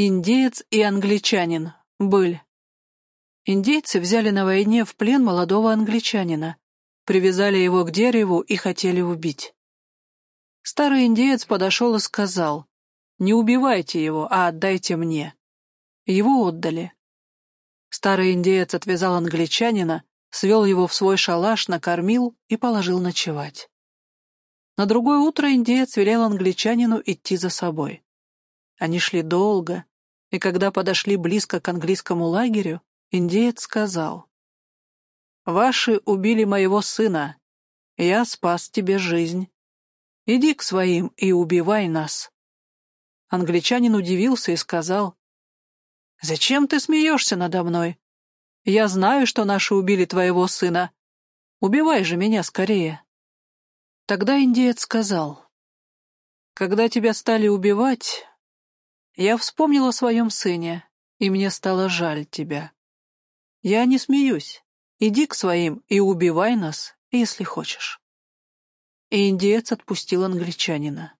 Индеец и англичанин. Быль. Индейцы взяли на войне в плен молодого англичанина, привязали его к дереву и хотели убить. Старый индеец подошел и сказал, «Не убивайте его, а отдайте мне». Его отдали. Старый индеец отвязал англичанина, свел его в свой шалаш, накормил и положил ночевать. На другое утро индеец велел англичанину идти за собой. Они шли долго, и когда подошли близко к английскому лагерю, индеец сказал, «Ваши убили моего сына, я спас тебе жизнь. Иди к своим и убивай нас». Англичанин удивился и сказал, «Зачем ты смеешься надо мной? Я знаю, что наши убили твоего сына. Убивай же меня скорее». Тогда индеец сказал, «Когда тебя стали убивать, я вспомнил о своем сыне, и мне стало жаль тебя. Я не смеюсь. Иди к своим и убивай нас, если хочешь. И индеец отпустил англичанина.